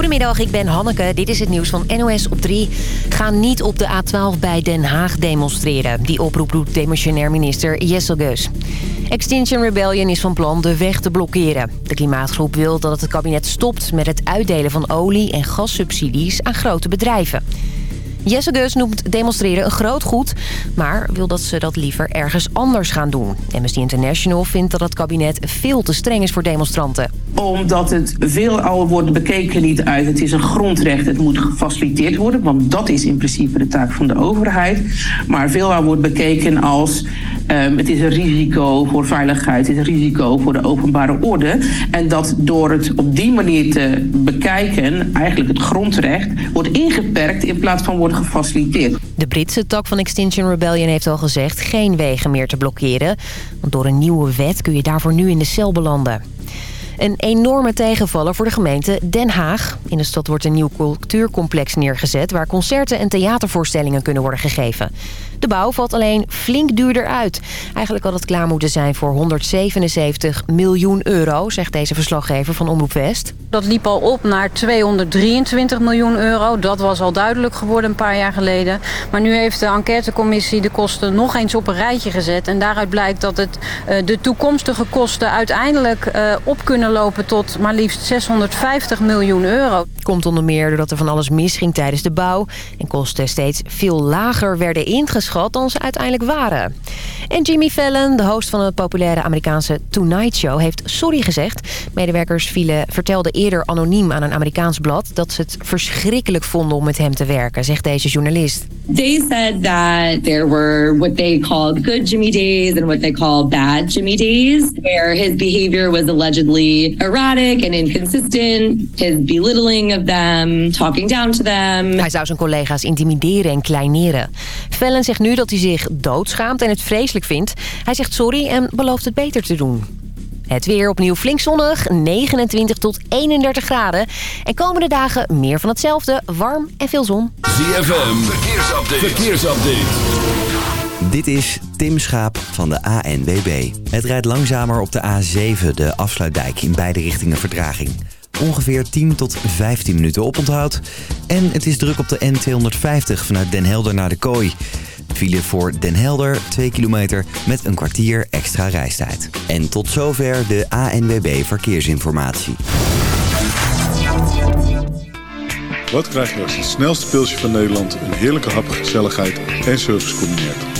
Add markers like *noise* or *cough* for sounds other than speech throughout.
Goedemiddag, ik ben Hanneke. Dit is het nieuws van NOS op 3. Ga niet op de A12 bij Den Haag demonstreren. Die oproep doet demissionair minister Jessel Geus. Extinction Rebellion is van plan de weg te blokkeren. De klimaatgroep wil dat het kabinet stopt met het uitdelen van olie- en gassubsidies aan grote bedrijven. Jesse Geus noemt demonstreren een groot goed... maar wil dat ze dat liever ergens anders gaan doen. Amnesty International vindt dat het kabinet veel te streng is voor demonstranten. Omdat het veel al wordt bekeken niet uit... het is een grondrecht, het moet gefaciliteerd worden... want dat is in principe de taak van de overheid. Maar veel al wordt bekeken als... Um, het is een risico voor veiligheid, het is een risico voor de openbare orde. En dat door het op die manier te bekijken... eigenlijk het grondrecht wordt ingeperkt in plaats van wordt gefaciliteerd. De Britse tak van Extinction Rebellion heeft al gezegd geen wegen meer te blokkeren. Want door een nieuwe wet kun je daarvoor nu in de cel belanden. Een enorme tegenvaller voor de gemeente Den Haag. In de stad wordt een nieuw cultuurcomplex neergezet... waar concerten en theatervoorstellingen kunnen worden gegeven. De bouw valt alleen flink duurder uit. Eigenlijk had het klaar moeten zijn voor 177 miljoen euro... zegt deze verslaggever van Omroep West. Dat liep al op naar 223 miljoen euro. Dat was al duidelijk geworden een paar jaar geleden. Maar nu heeft de enquêtecommissie de kosten nog eens op een rijtje gezet. En daaruit blijkt dat het, uh, de toekomstige kosten uiteindelijk uh, op kunnen lopen... tot maar liefst 650 miljoen euro. Komt onder meer doordat er van alles misging tijdens de bouw... en kosten steeds veel lager werden ingeschat dan ze uiteindelijk waren. En Jimmy Fallon, de host van de populaire Amerikaanse Tonight Show... heeft sorry gezegd. Medewerkers vielen, vertelden eerder anoniem aan een Amerikaans blad... dat ze het verschrikkelijk vonden om met hem te werken, zegt deze journalist. They said that there were what they called good Jimmy days... and what they called bad Jimmy days... where his behavior was allegedly erratic and inconsistent... his belittling of them, talking down to them. Hij zou zijn collega's intimideren en kleineren. Fallon zegt nu dat hij zich doodschaamt en het vreselijk vindt. Hij zegt sorry en belooft het beter te doen. Het weer opnieuw flink zonnig, 29 tot 31 graden. En komende dagen meer van hetzelfde, warm en veel zon. ZFM, verkeersupdate. verkeersupdate. Dit is Tim Schaap van de ANWB. Het rijdt langzamer op de A7, de afsluitdijk, in beide richtingen vertraging. Ongeveer 10 tot 15 minuten oponthoud. En het is druk op de N250 vanuit Den Helder naar de Kooi. File voor Den Helder, 2 kilometer met een kwartier extra reistijd. En tot zover de ANWB Verkeersinformatie. Wat krijg je als het snelste pilsje van Nederland... een heerlijke hap, gezelligheid en service combineert?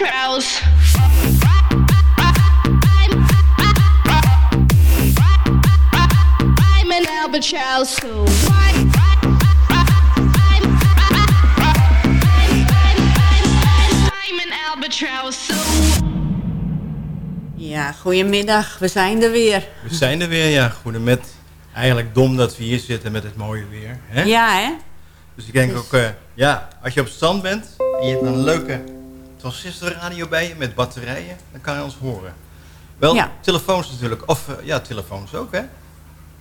I'm an Ja, goedemiddag. We zijn er weer. We zijn er weer, ja. Goedemiddag. Eigenlijk dom dat we hier zitten met het mooie weer. Hè? Ja, hè? Dus ik denk dus- ook, eh, ja, als je op stand bent en je hebt een leuke transistorradio bij je met batterijen, dan kan je ons horen. Wel, Ja. telefoons natuurlijk. Of eh, ja, telefoons ook, hè?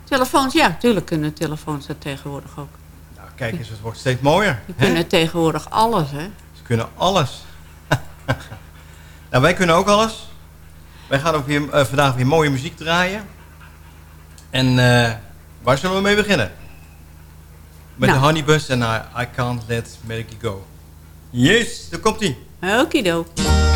Telefoons, ja, tuurlijk kunnen telefoons dat tegenwoordig ook. Nou, kijk eens, het wordt steeds mooier. Die hè? kunnen tegenwoordig alles, hè? Ze kunnen alles. *laughs* nou, wij kunnen ook alles. Wij gaan ook weer, eh, vandaag weer mooie muziek draaien. En eh, waar zullen we mee beginnen? Met Nou. de Honeybus en I, Can't Let Maggie Go. Yes, daar komt Okie though.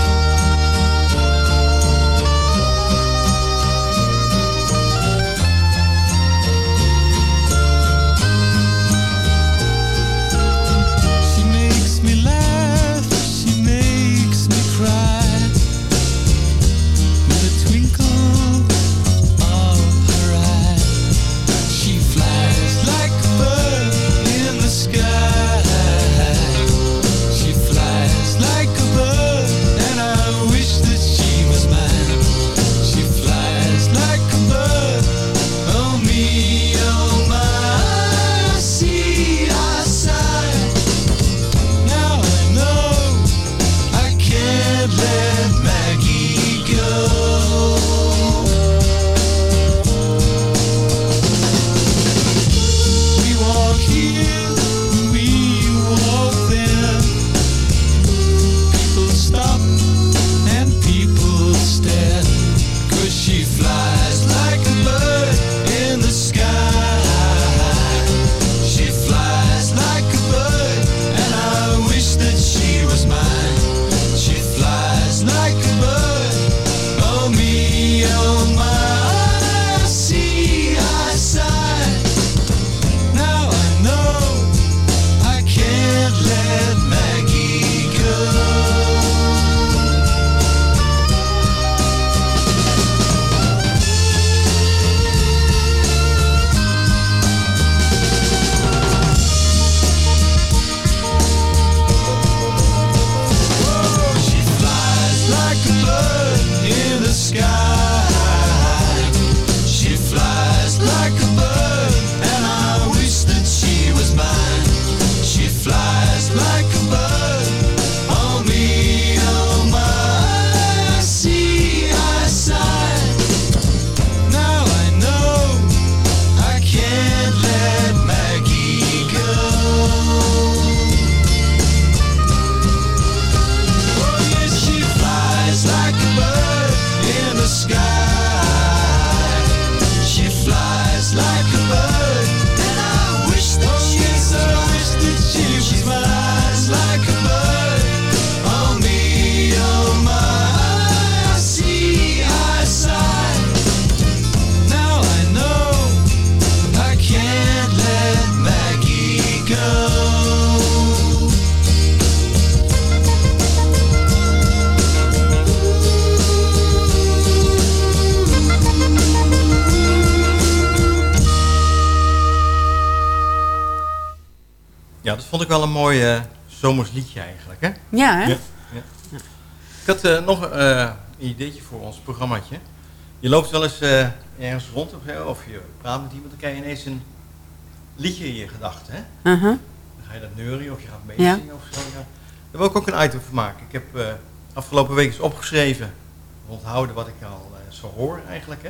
Vond ik wel een mooi eh, zomers liedje eigenlijk, hè? Ja, hè? Ja, ja. Ik had eh, nog eh, een ideetje voor ons programmaatje. Je loopt wel eens eh, ergens rond of, of je praat met iemand, dan krijg je ineens een liedje in je gedachten, hè? Uh-huh. Dan ga je dat neurien of je gaat meezingen Ja. of zo. Ja. Daar wil ik ook een item van maken. Ik heb eh, afgelopen week eens opgeschreven, onthouden wat ik al eh, zo hoor eigenlijk, hè?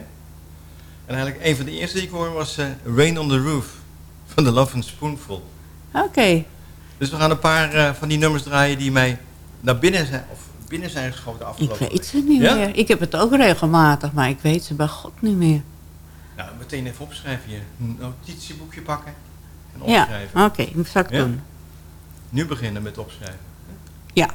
En eigenlijk een van de eerste die ik hoorde was eh, Rain on the Roof van The Love and Spoonful. Oké. Dus we gaan een paar eh, van die nummers draaien die mij naar binnen zijn, of binnen zijn geschoten Ik afgelopen weet ze niet Ja? meer. Ik heb het ook regelmatig, maar ik weet ze bij God niet meer. Nou, meteen even opschrijven. Je notitieboekje pakken en Ja, opschrijven. oké, dat zal ik Ja? doen. Nu beginnen met opschrijven. Ja.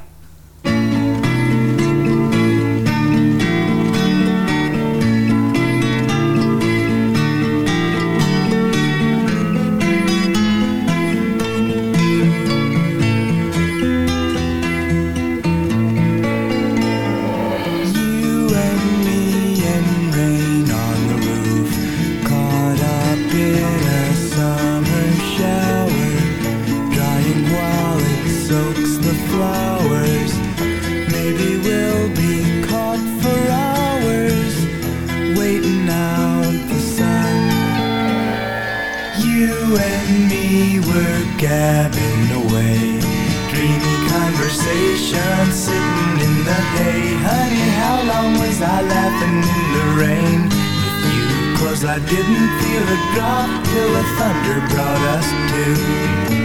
laughing in the rain. With you Cause I didn't feel a drop till the thunder brought us to.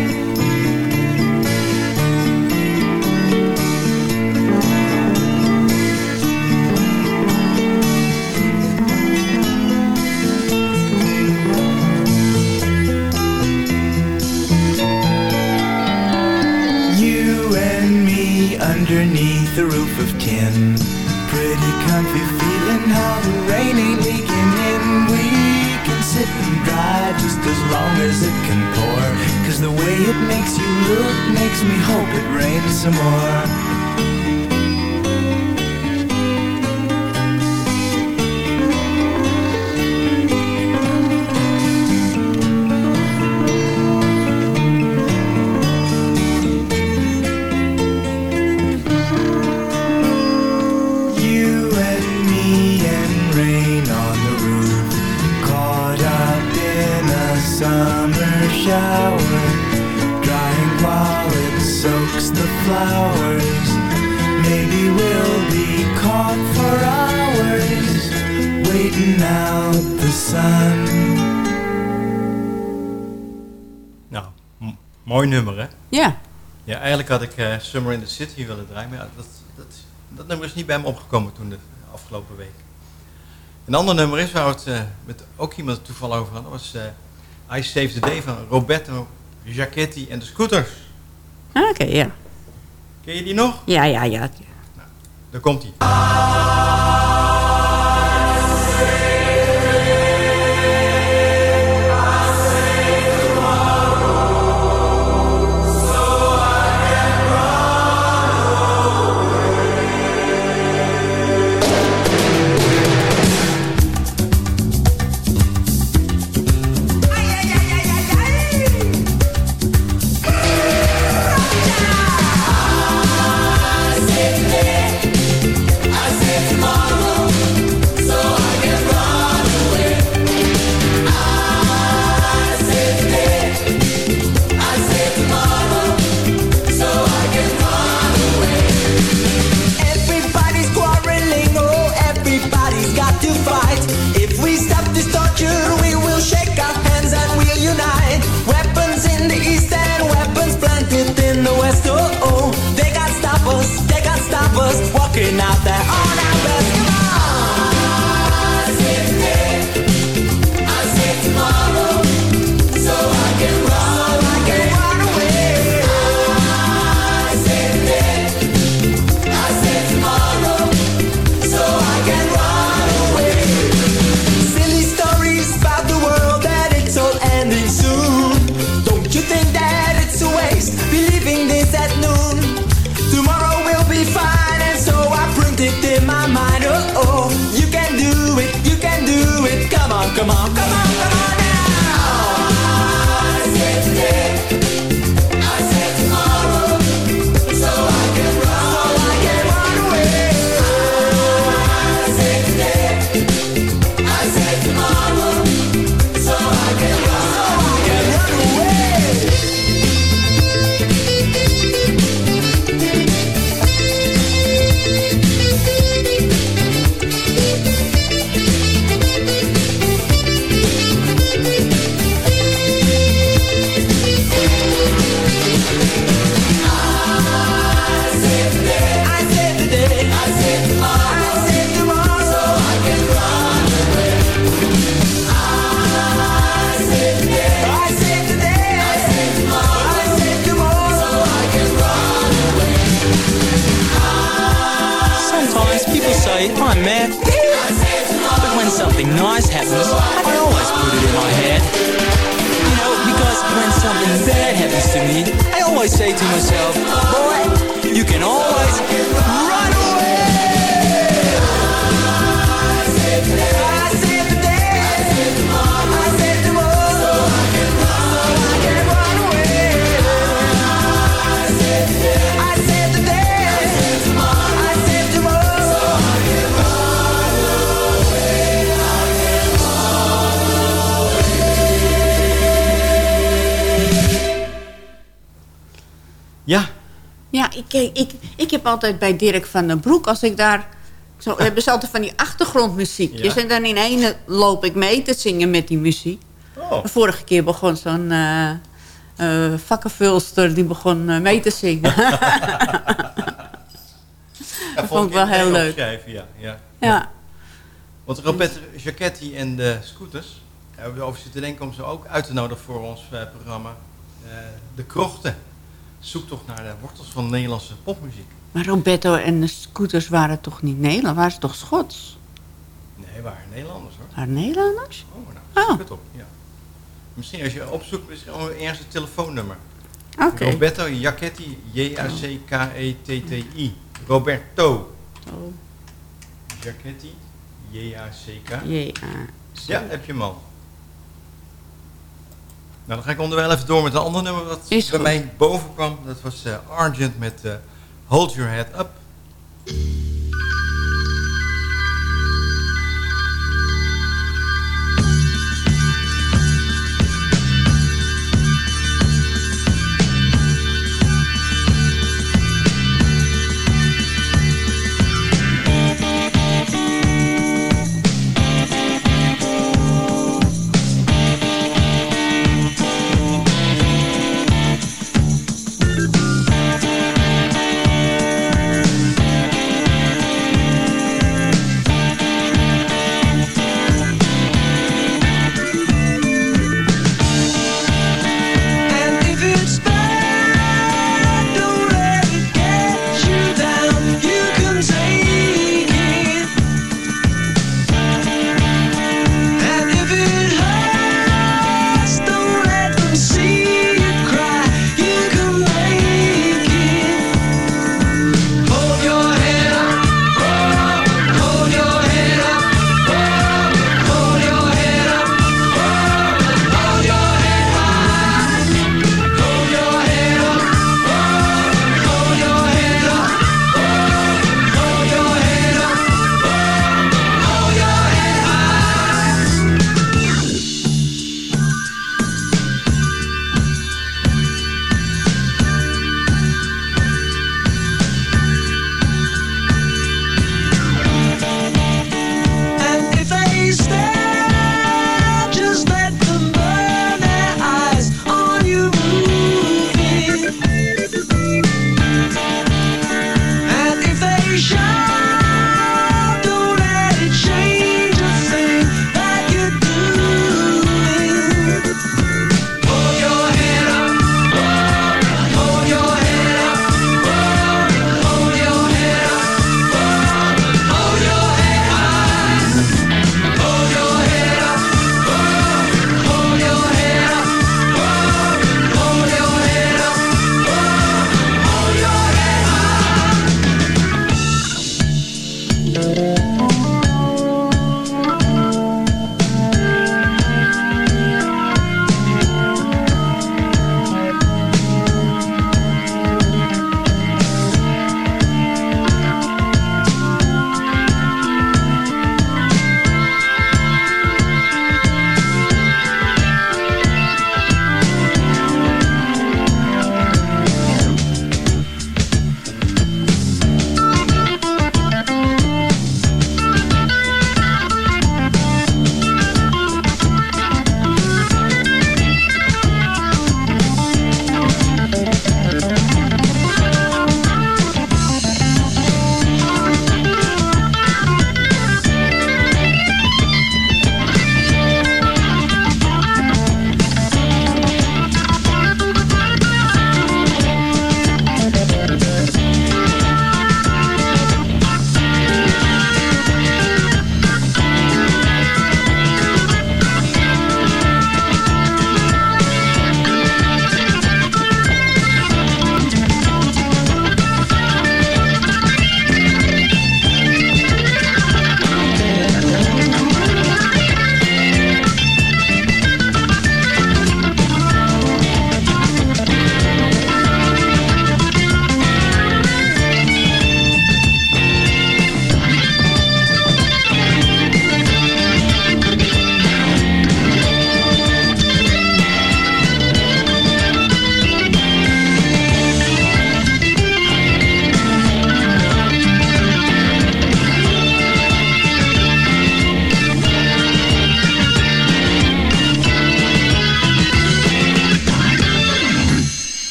some more. had ik uh, Summer in the City willen draaien. Maar ja, dat, dat, dat, nummer is niet bij me opgekomen toen de afgelopen week. Een ander nummer is waar we het eh, met ook iemand toeval over hadden. was uh, I Save the Day van Roberto Giacchetti en de Scooters. Ah, oké, ja. Ken je die nog? Ja, ja, ja. Nou, daar komt hij. Heb altijd bij Dirk van den Broek, als ik daar... Zo, *laughs* hebben ze altijd van die achtergrondmuziekjes. Ja. En dan in ene loop ik mee te zingen met die muziek. Oh. De vorige keer begon zo'n eh, vakkenvulster, die begon eh, mee te zingen. *laughs* *laughs* Dat vond ik wel heel leuk. Opschrijven, ja, ja. ja. Want Roberto Giacchetti en de Scooters hebben we erover zitten denken om ze ook uit te nodigen voor ons programma. De Krochten. Zoektocht naar de wortels van Nederlandse popmuziek. Maar Roberto en de scooters waren toch niet Nederland, waren ze toch Schots? Nee, waren Nederlanders hoor. Waren Nederlanders? Oh, nou, zoek Oh. het op. Ja. Misschien als je opzoekt, is er ergens een telefoonnummer. Oké. Roberto Giacchetti, J-A-C-K-E-T-T-I. Roberto. Oh. Giacchetti, J-A-C-K. J-A. Ja, heb je hem al. Nou, dan ga ik onderwijl even door met een ander nummer wat bij mij boven kwam. Dat was eh, Argent met eh, Hold Your Head Up.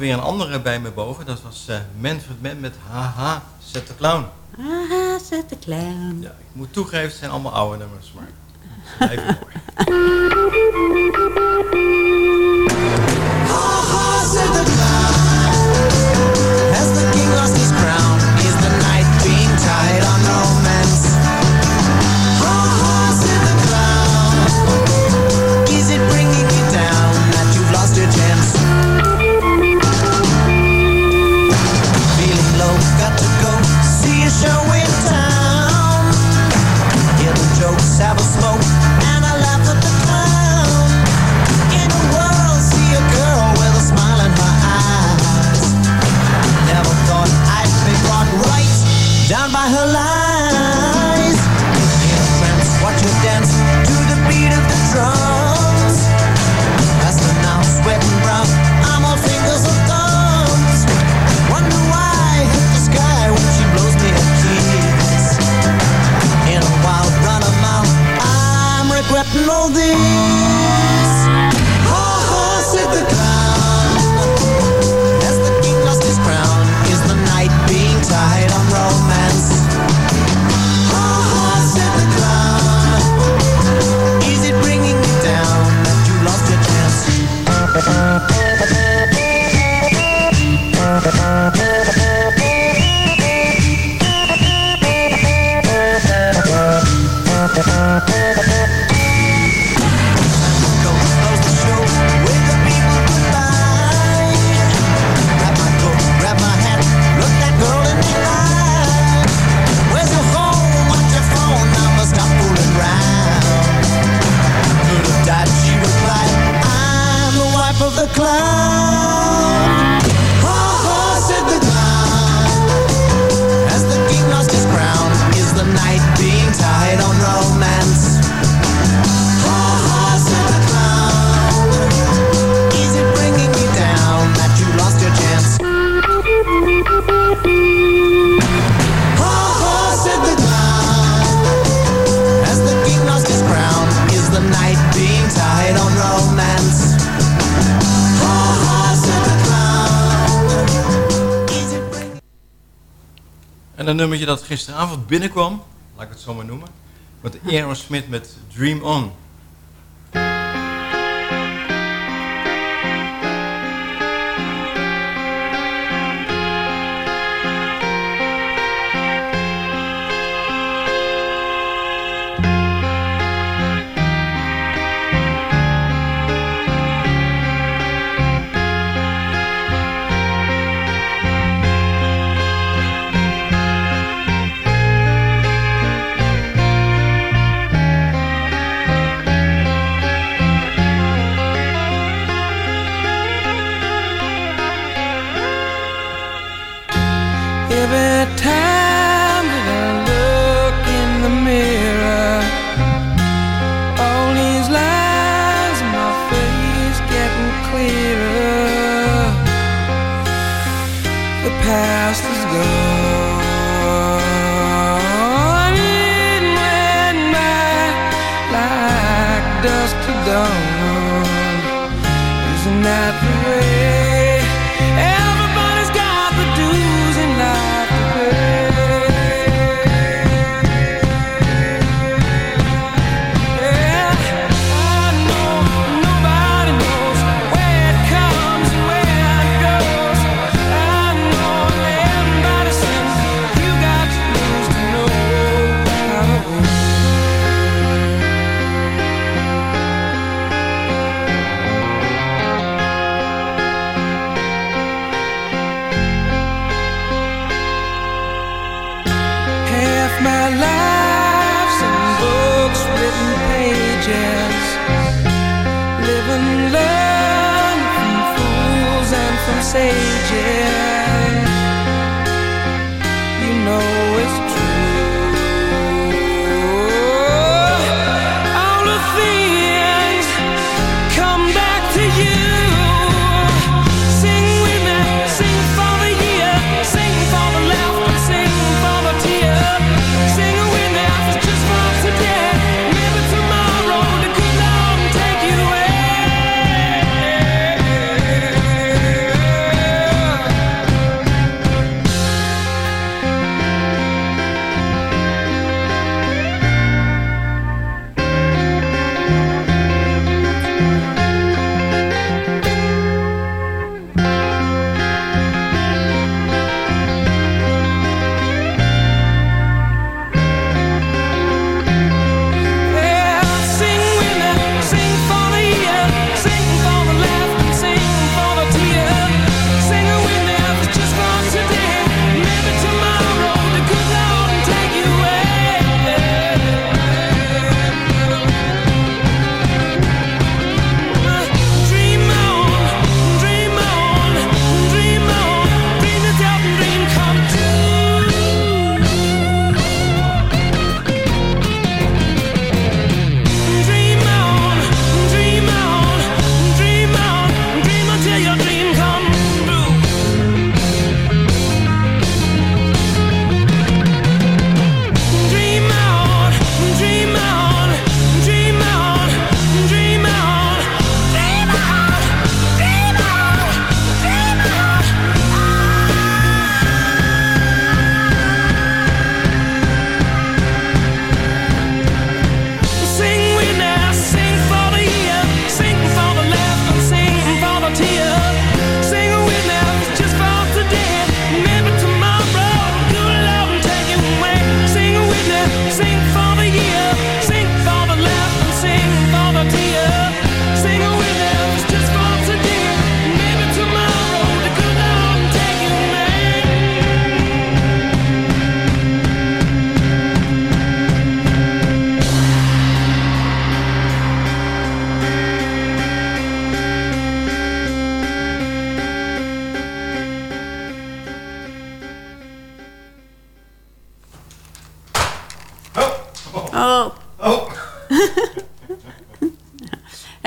weer een andere bij me boven. Dat was eh, uh, Manfred Man met Haha, zet de clown. Haha, zet de clown. Ja, ik moet toegeven, het zijn allemaal oude nummers, maar blijven *laughs* mooi. dat gisteravond binnenkwam, laat ik het zo maar noemen, met Aerosmith met Dream On.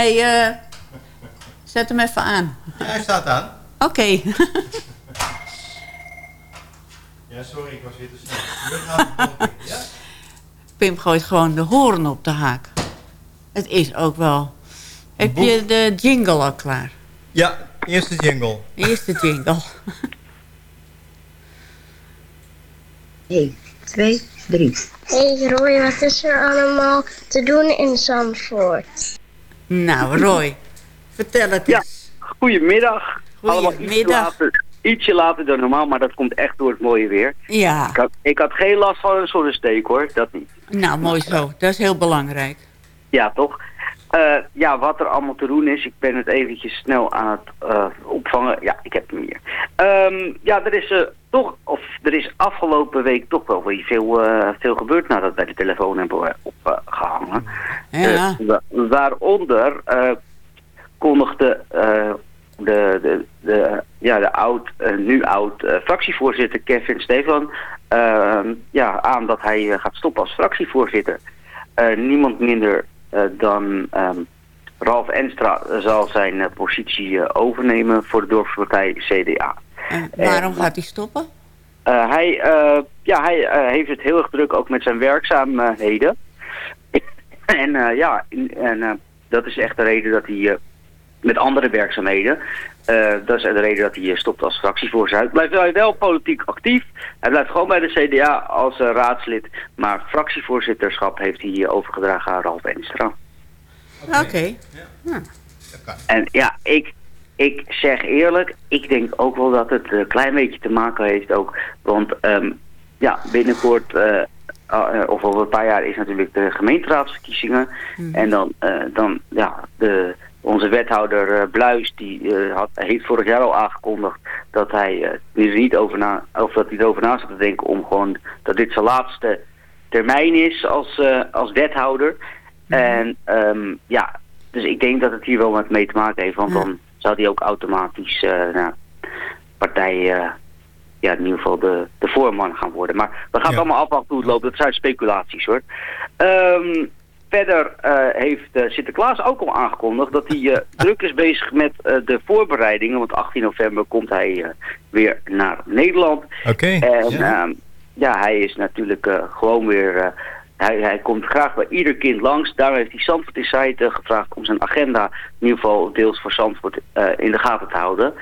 Hey, eh, zet hem even aan. Ja, hij staat aan. Oké. *laughs* Ja, sorry, ik was weer te snel. Ja? Pim gooit gewoon de hoorn op de haak. Het is ook wel... Heb je de jingle al klaar? Ja, eerste jingle. Eerste jingle. 1, 2, 3. Hey Roy, wat is er allemaal te doen in Zandvoort? Nou, Roy, *laughs* vertel het Ja, eens. goedemiddag. Allemaal ietsje Goedemiddag. later, ietsje later dan normaal, maar dat komt echt door het mooie weer. Ja, Ik had, ik had geen last van een zonnesteek hoor, dat niet. nou mooi zo. Dat is heel belangrijk. Ja, toch? Eh, ja, wat er allemaal te doen is, ik ben het eventjes snel aan het eh, opvangen. Ja, ik heb hem hier. Ehm, ja, er is eh, toch, of er is afgelopen week toch wel weer veel, eh, veel gebeurd nadat wij de telefoon hebben opgehangen. Ja. Eh, wa- waaronder eh, kondigde eh, de, de, de, ja, de oud, eh, nu oud eh, fractievoorzitter Kevin Stefan eh, ja, aan dat hij eh, gaat stoppen als fractievoorzitter. Eh, niemand minder eh, dan ehm, Ralf Enstra zal zijn eh, positie eh, overnemen voor de dorpspartij CDA. En waarom gaat hij stoppen? Eh, hij eh, ja, hij eh, heeft het heel erg druk ook met zijn werkzaamheden. *laughs* en eh, ja, in- en, eh, dat is echt de reden dat hij eh, met andere werkzaamheden. eh, dat is de reden dat hij eh, stopt als fractievoorzitter. Hij blijft wel, wel politiek actief. Hij blijft gewoon bij de CDA als eh, raadslid. Maar fractievoorzitterschap heeft hij eh, overgedragen aan Ralf Enstra. Oké. En ja, ik, ik zeg eerlijk, ik denk ook wel dat het een klein beetje te maken heeft ook. Want ehm, ja, binnenkort, eh, uh, of over een paar jaar, is natuurlijk de gemeenteraadsverkiezingen. En dan, eh, dan ja, de, onze wethouder eh, Bluis, die eh, had, heeft vorig jaar al aangekondigd dat hij eh, er niet over na, of dat hij erover na zat te denken om gewoon dat dit zijn laatste termijn is als, eh, als wethouder. En ehm, ja, dus ik denk dat het hier wel wat mee te maken heeft, want dan zou hij ook automatisch eh nou, partij, eh, ja, in ieder geval de, de voorman gaan worden. Maar we gaan het allemaal afwachten hoe het loopt. Dat zijn speculaties hoor. Ehm, verder eh, heeft Sinterklaas ook al aangekondigd dat hij *laughs* druk is bezig met de voorbereidingen. Want 18 november komt hij weer naar Nederland. Oké. En ja. ja. ja, hij is natuurlijk gewoon weer... eh, hij, hij komt graag bij ieder kind langs. Daarom heeft hij Zandvoort Insight gevraagd om zijn agenda... in ieder geval deels voor Zandvoort uh, in de gaten te houden.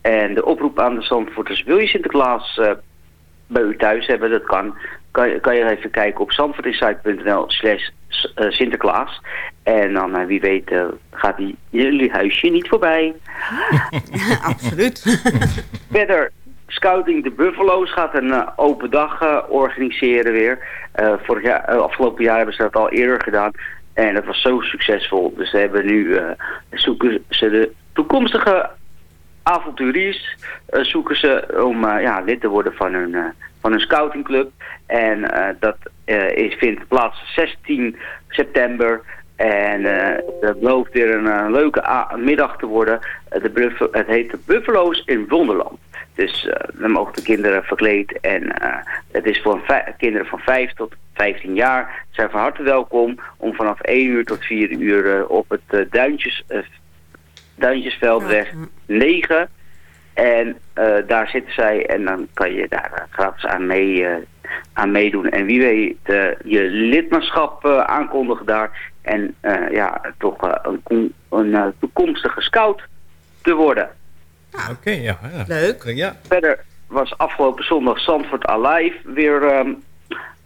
En de oproep aan de Zandvoorters... wil je Sinterklaas uh, bij u thuis hebben? Dat kan. Kan, kan je even kijken op zandvoortinsight.nl slash uh, Sinterklaas. En dan uh, wie weet uh, gaat die jullie huisje niet voorbij. *laughs* *laughs* Absoluut. Verder, Scouting de Buffalo's gaat een uh, open dag uh, organiseren weer. Uh, vorig jaar, afgelopen jaar hebben ze dat al eerder gedaan. En dat was zo succesvol. Dus ze hebben nu zoeken ze de toekomstige avonturiers zoeken ze om ja, lid te worden van hun, van hun scoutingclub. En dat is, vindt plaats 16 september. En uh, dat belooft weer een, leuke middag te worden. De het heet de Buffalo's in Wonderland. Dus uh, dan mogen de kinderen verkleed. En het is voor kinderen van 5 tot 15 jaar. Ze zijn van harte welkom om vanaf 1 uur tot 4 uur op het Duintjes, Duintjesveldweg 9. En daar zitten zij en dan kan je daar gratis aan mee aan meedoen. En wie weet je lidmaatschap aankondigen daar. En ja, toch een, een toekomstige scout te worden. Oké, okay, ja, ja. Leuk. Ja. Verder was afgelopen zondag Zandvoort Alive weer um,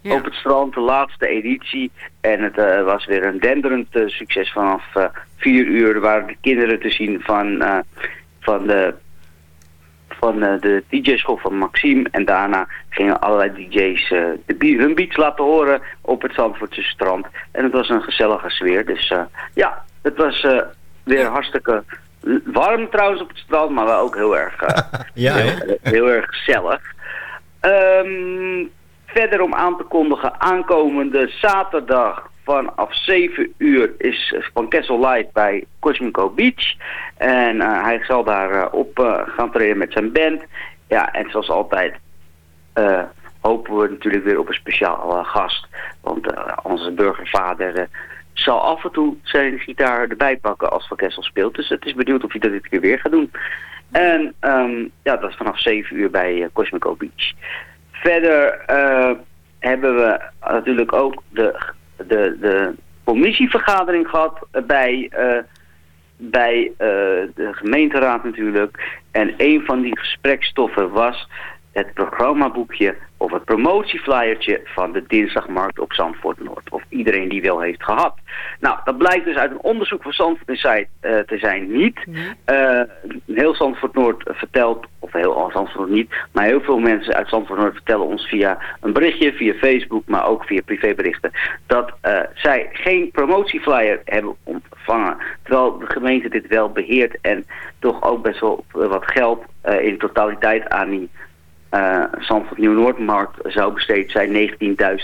ja. op het strand. De laatste editie. En het was weer een denderend succes vanaf vier uur. Er waren de kinderen te zien van, van de van de DJ-school van Maxime. En daarna gingen allerlei DJ's uh, de hun beats laten horen op het Zandvoortse strand. En het was een gezellige sfeer. Dus uh, ja, het was weer hartstikke warm trouwens op het strand, maar wel ook heel erg, *laughs* ja, heel, heel, erg gezellig. Um, verder om aan te kondigen, aankomende zaterdag vanaf 7 uur is Van Kessel Live bij Cosmico Beach. En uh, hij zal daar uh, op uh, gaan treden met zijn band. Ja, en zoals altijd hopen we natuurlijk weer op een speciaal gast. Want onze burgervader zal af en toe zijn gitaar erbij pakken als Van Kessel speelt. Dus het is benieuwd of hij dat dit keer weer gaat doen. En ehm, ja, dat is vanaf 7 uur bij eh, Cosmico Beach. Verder eh, hebben we natuurlijk ook de, de, de commissievergadering gehad bij, eh, bij de gemeenteraad natuurlijk. En een van die gesprekstoffen was het programmaboekje of het promotieflyertje van de dinsdagmarkt op Zandvoort Noord. Of iedereen die wel heeft gehad. Nou, dat blijkt dus uit een onderzoek van Zandvoort Insight eh te zijn niet. Eh, heel Zandvoort Noord vertelt, of heel Zandvoort niet, maar heel veel mensen uit Zandvoort Noord vertellen ons via een berichtje, via Facebook, maar ook via privéberichten, dat eh, zij geen promotieflyer hebben ontvangen. Terwijl de gemeente dit wel beheert en toch ook best wel wat geld in totaliteit aan die Zandvoort Nieuw-Noordmarkt zou besteed zijn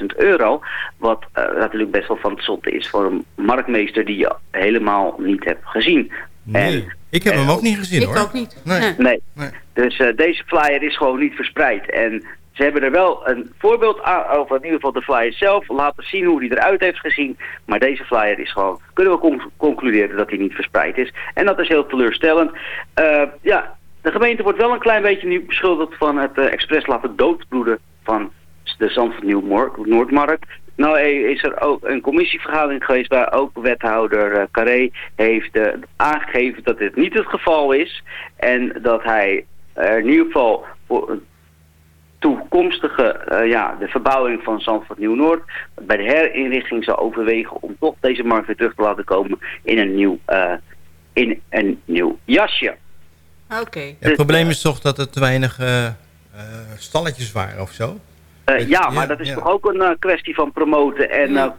19.000 euro. Wat eh, natuurlijk best wel van het zotte is voor een marktmeester die je helemaal niet hebt gezien. Nee, ik heb hem ook niet gezien hoor. Ik ook niet. Nee. Nee. Dus eh, deze flyer is gewoon niet verspreid. En ze hebben er wel een voorbeeld aan, of in ieder geval de flyer zelf, laten zien hoe die eruit heeft gezien. Maar deze flyer is gewoon, kunnen we con- concluderen dat hij niet verspreid is. En dat is heel teleurstellend. Eh, ja, de gemeente wordt wel een klein beetje nu beschuldigd van het eh, expres laten doodbloeden van de Zandvoort Nieuw Noordmarkt. Nou eh, is er ook een commissievergadering geweest waar ook wethouder eh, Carré heeft aangegeven dat dit niet het geval is. En dat hij in ieder geval voor toekomstige, ja, de verbouwing van Zandvoort Nieuw-Noord bij de herinrichting zal overwegen om toch deze markt weer terug te laten komen in een nieuw, in een nieuw jasje. Oké. Het probleem is toch dat er te weinig eh, eh, stalletjes waren of zo? Eh, ja, maar dat is ja. toch ook een eh, kwestie van promoten en eh,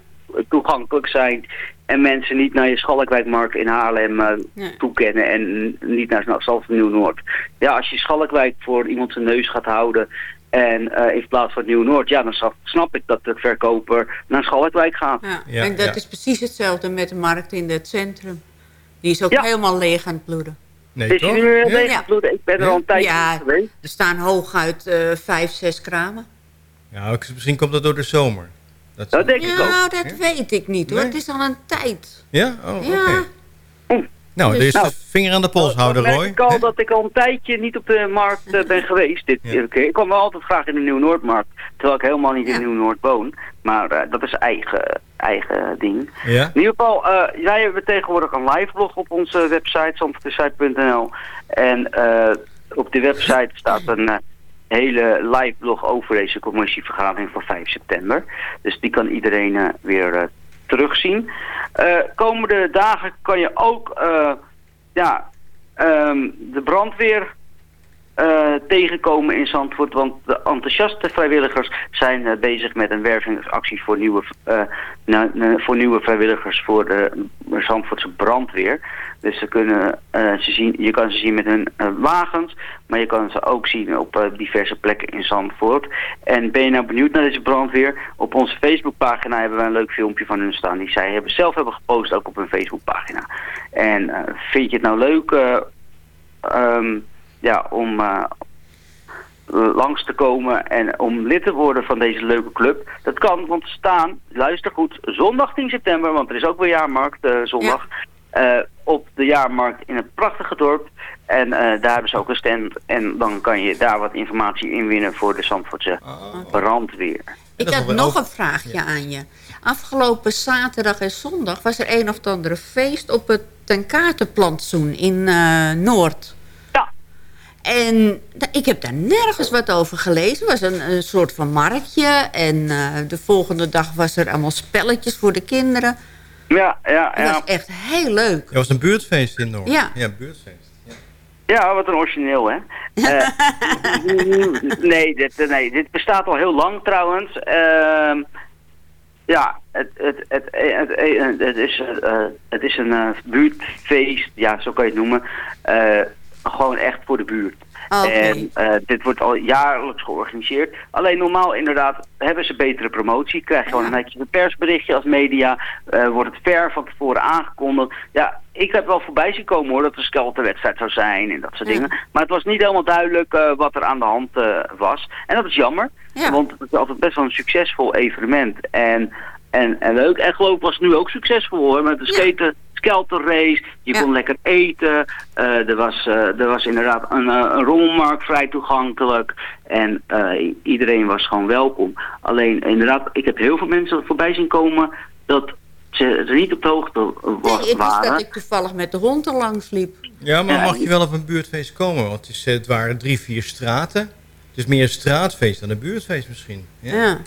toegankelijk zijn. En mensen niet naar je Schalkwijkmarkt in Haarlem eh, toekennen en niet naar Zandvoort Nieuw-Noord. Ja, als je Schalkwijk voor iemand zijn neus gaat houden en eh, in plaats van Nieuw-Noord, ja, dan snap, ik dat de verkoper naar Schalkwijk gaat. Ja. en dat is precies hetzelfde met de markt in het centrum. Die is ook helemaal leeg aan het bloeden. Nee, Is hij nu weer leeg gebloeden? Ik ben er al een tijdje ja, geweest. er staan hooguit eh vijf, zes kramen. Ja, ook- misschien komt dat door de zomer. Dat, Dat denk ik ook. Nou, dat weet ik niet hoor. Het is al een tijd. Ja? Oh, oké. Ja. Nou, er is Nou, vinger aan de pols houden, Roy. ik al dat ik al een tijdje niet op de markt eh, ben geweest. Dit keer. Ik kom wel altijd graag in de Nieuw-Noordmarkt. Terwijl ik helemaal niet in Nieuw-Noord woon. Maar eh, dat is eigen, eigen ding. Ja? In ieder geval, eh, wij hebben tegenwoordig een live blog op onze website, zandvoortesite.nl. En eh, op die website staat een hele live blog over deze commissievergadering van 5 september. Dus die kan iedereen weer eh, terugzien. Eh, komende dagen kan je ook eh, ja, ehm, de brandweer eh, tegenkomen in Zandvoort. Want de enthousiaste vrijwilligers zijn eh, bezig met een wervingsactie voor nieuwe, eh, voor nieuwe vrijwilligers voor de Zandvoortse brandweer. Dus ze kunnen, ze zien, je kan ze zien met hun wagens, maar je kan ze ook zien op diverse plekken in Zandvoort. En ben je nou benieuwd naar deze brandweer? Op onze Facebookpagina hebben we een leuk filmpje van hun staan. Die zij hebben, zelf hebben gepost ook op hun Facebookpagina. En vind je het nou leuk ehm, ja, om eh, langs te komen en om lid te worden van deze leuke club? Dat kan, want staan, luister goed, zondag 10 september, want er is ook weer jaarmarkt eh, zondag. eh, op de jaarmarkt in het prachtige dorp. En eh, daar hebben ze ook een stand. En dan kan je daar wat informatie inwinnen voor de Zandvoortse brandweer. Ik had nog een vraagje aan je. Afgelopen zaterdag en zondag was er een of andere feest op het ten kaartenplantsoen in eh, Noord. Ja. En ik heb daar nergens wat over gelezen. Het was een, een soort van marktje. En eh, de volgende dag was er allemaal spelletjes voor de kinderen. Ja, ja, Het ja. was echt heel leuk. Er was een buurtfeest in Noord. Ja. Ja, buurtfeest. Ja, wat een origineel, hè? *laughs* Eh, nee, dit, nee, dit bestaat al heel lang trouwens. Ehm, ja, het, het, het, het, het, het is, eh, het is een eh, buurtfeest, ja, zo kan je het noemen. Gewoon echt voor de buurt. Oké. En eh, dit wordt al jaarlijks georganiseerd. Alleen normaal inderdaad hebben ze betere promotie. Krijg je gewoon een netjes een persberichtje als media. eh, wordt het ver van tevoren aangekondigd. Ja, ik heb wel voorbij zien komen hoor dat er een skelterwedstrijd zou zijn en dat soort dingen. Maar het was niet helemaal duidelijk eh, wat er aan de hand was. En dat is jammer. Want het is altijd best wel een succesvol evenement. En en, en leuk. En geloof ik was nu ook succesvol hoor. Met de skaten, skelter race. Je kon lekker eten. Eh, er, was, eh, er was inderdaad een, eh, een rommelmarkt vrij toegankelijk. En eh, iedereen was gewoon welkom. Alleen inderdaad, ik heb heel veel mensen voorbij zien komen dat ze er niet op de hoogte was, Nee, is waren. dat ik toevallig met de hond er langs liep. Ja, maar Ja, mag je wel op een buurtfeest komen? Want het, is, het waren drie, vier straten. Het is meer een straatfeest dan een buurtfeest misschien. Ja. Ja,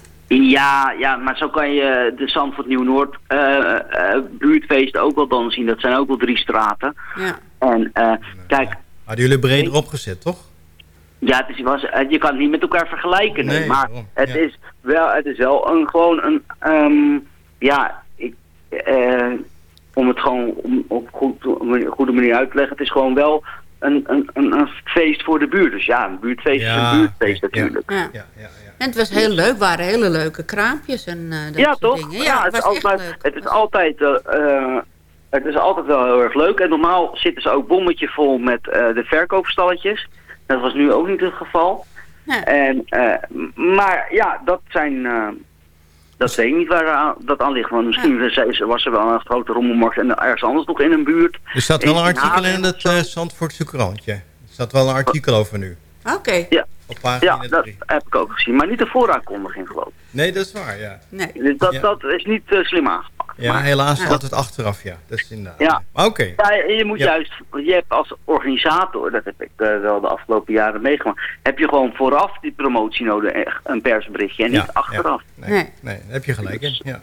ja, maar zo kan je de Zandvoort Nieuw-Noord eh, eh, buurtfeest ook wel dan zien. Dat zijn ook wel drie straten. Ja. En eh, kijk, Hadden jullie breder opgezet, toch? ja, het is, was, eh, je kan het niet met elkaar vergelijken. Nee, Nee, maar daarom, het, ja. is wel, het is wel een, gewoon een, ehm, ja, ik, eh, om het gewoon om, op goed, op een goede manier uit te leggen. Het is gewoon wel een, een, feest voor de buurt. Dus ja, een buurtfeest is Ja, een buurtfeest natuurlijk. Ja. En het was heel leuk, het waren hele leuke kraampjes en eh dat ja, soort toch? dingen. Ja, Ja, het, het is was altijd, leuk. het is altijd, eh, eh, het is altijd wel heel erg leuk. En normaal zitten ze ook bommetje vol met eh, de verkoopstalletjes. Dat was nu ook niet het geval. En, eh, maar ja, dat zijn... eh, dat weet ik niet waar aan- dat aan ligt. Want misschien was- was er wel een grote rommelmarkt en ergens anders nog in een buurt. Er staat wel een artikel in het uh, Zandvoortse krantje. Er staat wel een artikel over nu. Oké. Ja, Op pagina ja dat 3. heb ik ook gezien. Maar niet de vooraankondiging geloof ik. Nee, dat is waar, ja. Nee. Dus dat, Ja. dat is niet eh, slim aangepakt. Ja, Maar- helaas Ja. valt het achteraf, ja. Dat is inderdaad. Ja. Maar Oké. Ja, je moet Ja. juist, je hebt als organisator, dat heb ik eh, wel de afgelopen jaren meegemaakt, heb je gewoon vooraf die promotie nodig, een persberichtje en Ja, niet achteraf. Nee, nee. daar heb je gelijk in. Ja.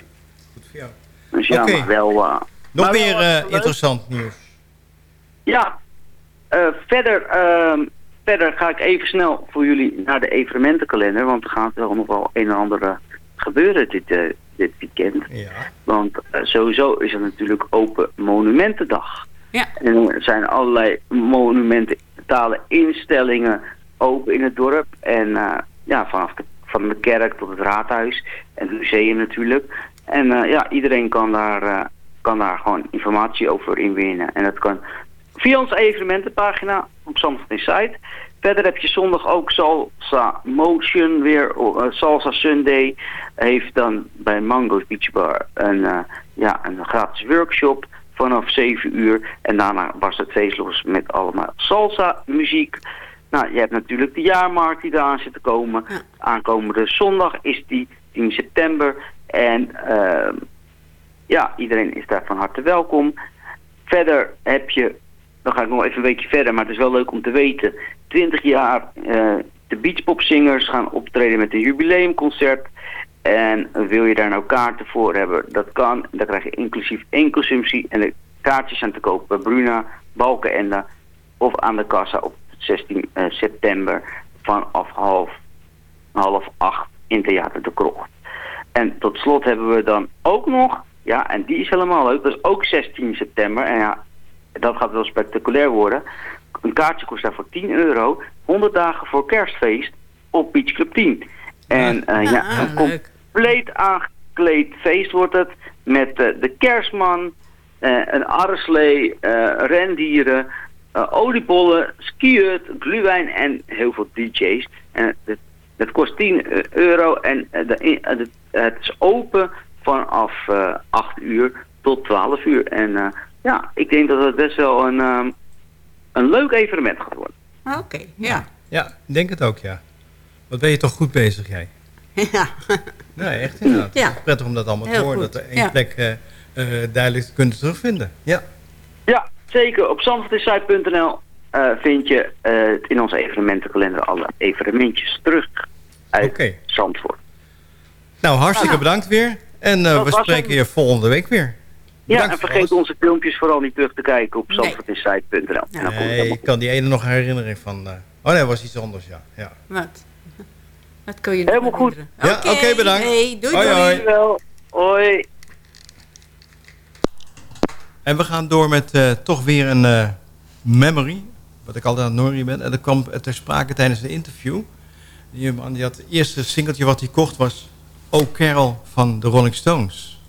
Goed voor jou. Dus ja, Oké. maar wel... eh, Nog maar wel, meer eh, leuk. interessant nieuws. Ja, eh, verder, ehm, verder ga ik even snel voor jullie naar de evenementenkalender, want er gaat wel nog wel een en ander gebeuren dit, eh, dit weekend. Ja. Want eh, sowieso is het natuurlijk Open Monumentendag. Ja. En er zijn allerlei monumentale instellingen open in het dorp. En eh, ja, vanaf de, van de kerk tot het raadhuis en het museum natuurlijk. En eh, ja, iedereen kan daar, eh, kan daar gewoon informatie over inwinnen. En dat kan via onze evenementenpagina op Zandvoort Insight. Verder heb je zondag ook Salsa Motion weer. eh, Salsa Sunday heeft dan bij Mango's Beach Bar een, eh, ja, een gratis workshop vanaf 7 uur. En daarna was het feest los met allemaal salsa muziek. Nou, je hebt natuurlijk de jaarmarkt die eraan zit te komen. Aankomende zondag is die 10 september. En ehm, ja, iedereen is daar van harte welkom. Verder heb je, dan ga ik nog even een weekje verder, maar het is wel leuk om te weten. 20 jaar eh, de Beachpopzingers gaan optreden met een jubileumconcert. En wil je daar nou kaarten voor hebben, dat kan. Dan krijg je inclusief één consumptie. En de kaartjes zijn te koop bij Bruna, Balkenende of aan de kassa op 16 eh, september vanaf half, half acht in Theater de Krocht. En tot slot hebben we dan ook nog, ja, en die is helemaal leuk, dat is ook 16 september. En ja, dat gaat wel spectaculair worden. Een kaartje kost daarvoor 10 euro. 100 dagen voor kerstfeest op Beach Club 10. En eh, ja, een compleet aangekleed feest wordt het. Met eh, de kerstman, eh, een arreslee, rendieren, oliebollen, skiët, gluwijn en heel veel DJ's. En het, het kost 10 euro en de, de- het is open vanaf eh 8 uur tot 12 uur. En ja, ik denk dat het best wel een, ehm, een leuk evenement gaat worden. Oké, ja. Ja, ik denk het ook, ja. Wat ben je toch goed bezig, jij? *laughs* Ja. Nee, echt inderdaad. Ja. Het is prettig om dat allemaal te horen. goed, Dat er één ja. plek eh, eh, duidelijk te kunnen terugvinden. Ja. Ja, zeker. Op zandvoortinsight.nl eh vind je in onze evenementenkalender alle evenementjes terug uit Zandvoort. Nou, hartstikke Ja. bedankt weer. En eh, we spreken je volgende week weer. Ja, en vergeet onze filmpjes vooral niet terug te kijken op Nee. zandvoortinsight.nl. En dan komt het Nee, ik kan die ene nog herinnering van... eh, oh nee, dat was iets anders, ja. ja. Wat? *laughs* Dat kun je Helemaal goed. Ja, oké, bedankt. Hey, doei, Hoi, doei. hoi. Dankjewel. Hoi. En we gaan door met eh, toch weer een eh, memory. Wat ik altijd aan het Nori ben. En dat kwam ter sprake tijdens een interview. Die man die had het eerste singeltje wat hij kocht was... Oh Carol van de Rolling Stones.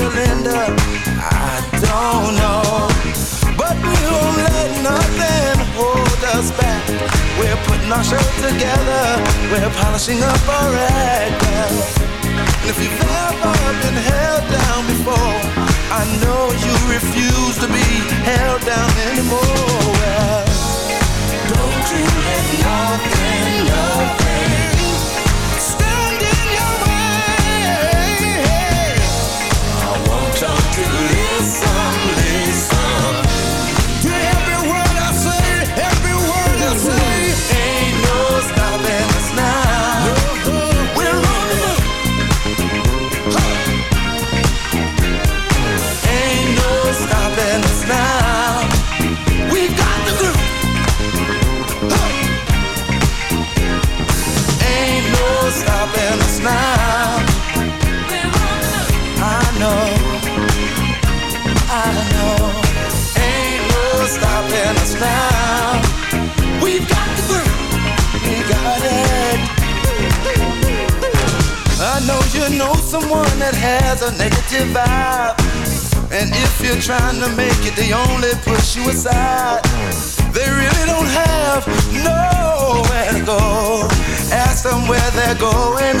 We'll end up, I don't know. But we won't let nothing hold us back. We're putting our show together. We're polishing up our act. And if you've ever been held down before, I know you refuse to be held down anymore. Well, don't you let nothing, nothing I know. I know. Ain't no stopping us now. We've got the groove. We got it. I know you know someone that has a negative vibe. And if you're trying to make it, they only push you aside. They really don't have nowhere to go. Ask them where they're going,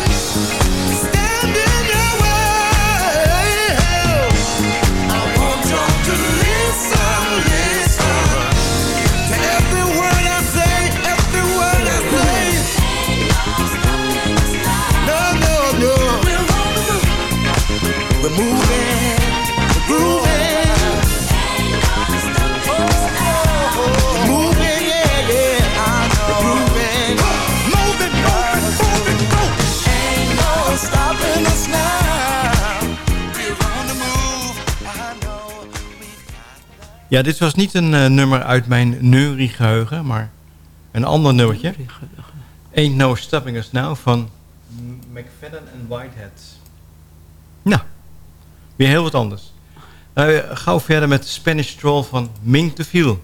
Ja, dit was niet een eh, nummer uit mijn neuriegeheugen, maar een ander nummertje. Ain't No Stopping Us Now van McFadden en Whitehead. Nou, weer heel wat anders. Eh, gauw verder met Spanish Stroll van Ming to Feel.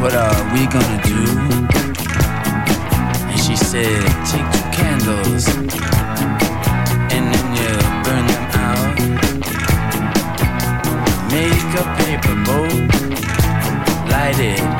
What are we gonna do? And she said, take two candles and then you burn them out. Make a paper boat, light it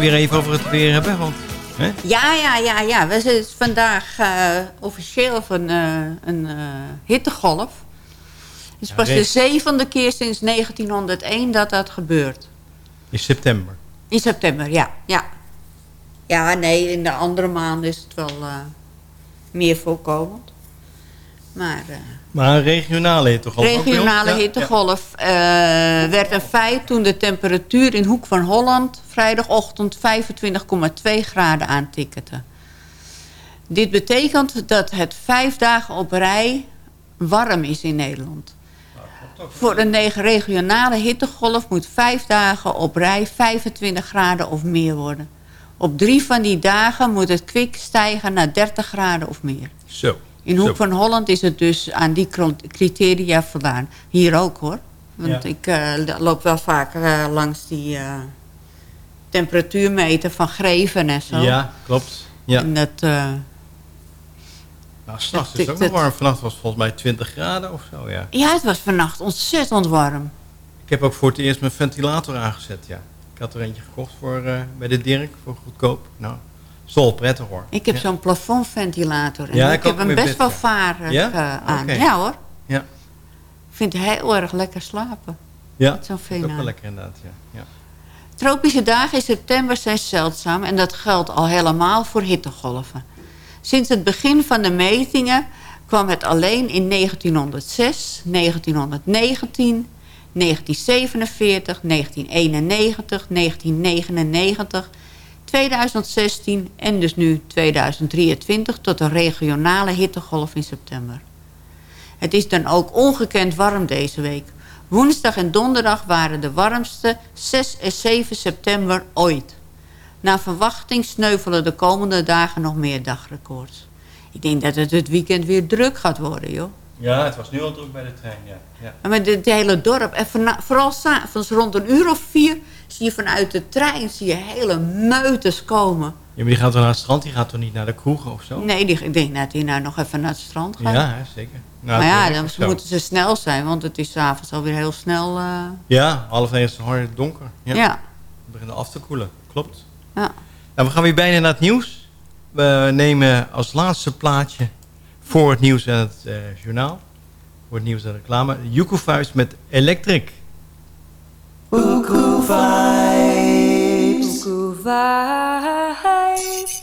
Maar weer even over het weer hebben. Want, hè? Ja, ja, ja, ja. We zijn vandaag eh, officieel van eh, een eh, hittegolf. Het is Ja, pas de zevende keer sinds 1901 dat dat gebeurt. In september. In september, ja. Ja, ja nee, in de andere maanden is het wel meer voorkomend. Maar Maar een regionale hittegolf. regionale Ja, hittegolf eh, werd een feit toen de temperatuur in Hoek van Holland... vrijdagochtend 25,2 graden aantikkerde. Dit betekent dat het vijf dagen op rij warm is in Nederland. Voor een regionale hittegolf moet vijf dagen op rij 25 graden of meer worden. Op drie van die dagen moet het kwik stijgen naar 30 graden of meer. Zo. In Hoek Zo. van Holland is het dus aan die criteria voldaan. Hier ook hoor. Want Ja. ik eh, loop wel vaak eh, langs die eh, temperatuurmeter van Greven en zo. Ja, klopt. Ja. En dat, Nou, s'nachts is het ook nog warm. Vannacht was het volgens mij 20 graden of zo, ja. ja, het was vannacht ontzettend warm. Ik heb ook voor het eerst mijn ventilator aangezet, ja. Ik had er eentje gekocht voor, bij de Dirk, voor goedkoop. Nou, wel prettig hoor. Ik heb Ja. zo'n plafondventilator. En Ja, ik, heb hem best bed, wel vaardig Ja? eh, aan. Ja hoor. Ja. Ik vind het heel erg lekker slapen. Ja, zo'n dat is wel lekker inderdaad, ja. ja. Tropische dagen in september zijn zeldzaam en dat geldt al helemaal voor hittegolven. Sinds het begin van de metingen kwam het alleen in 1906, 1919, 1947, 1991, 1999, 2016 en dus nu 2023 tot een regionale hittegolf in september. Het is dan ook ongekend warm deze week. Woensdag en donderdag waren de warmste 6 en 7 september ooit. Naar verwachting sneuvelen de komende dagen nog meer dagrecords. Ik denk dat het het weekend weer druk gaat worden, joh. Ja, het was nu al druk bij de trein, ja. ja. Maar met het hele dorp, en vooral s'avonds rond een uur of vier... zie je vanuit de trein zie je hele meutes komen. Ja, maar die gaat toch naar het strand, die gaat toch niet naar de kroegen of zo? Nee, die, ik denk dat hij nou nog even naar het strand gaat. Ja, zeker. Nou, maar het ja, dan zo. moeten ze snel zijn, want het is s'avonds alweer heel snel... eh, Ja, half één is het hard donker. Ja. Ja. We beginnen af te koelen, klopt. Ja. Nou, we gaan weer bijna naar het nieuws. We nemen als laatste plaatje voor het nieuws en het eh, journaal. Voor het nieuws en reclame. Vuist met Electric. Buku vibes. Vibes.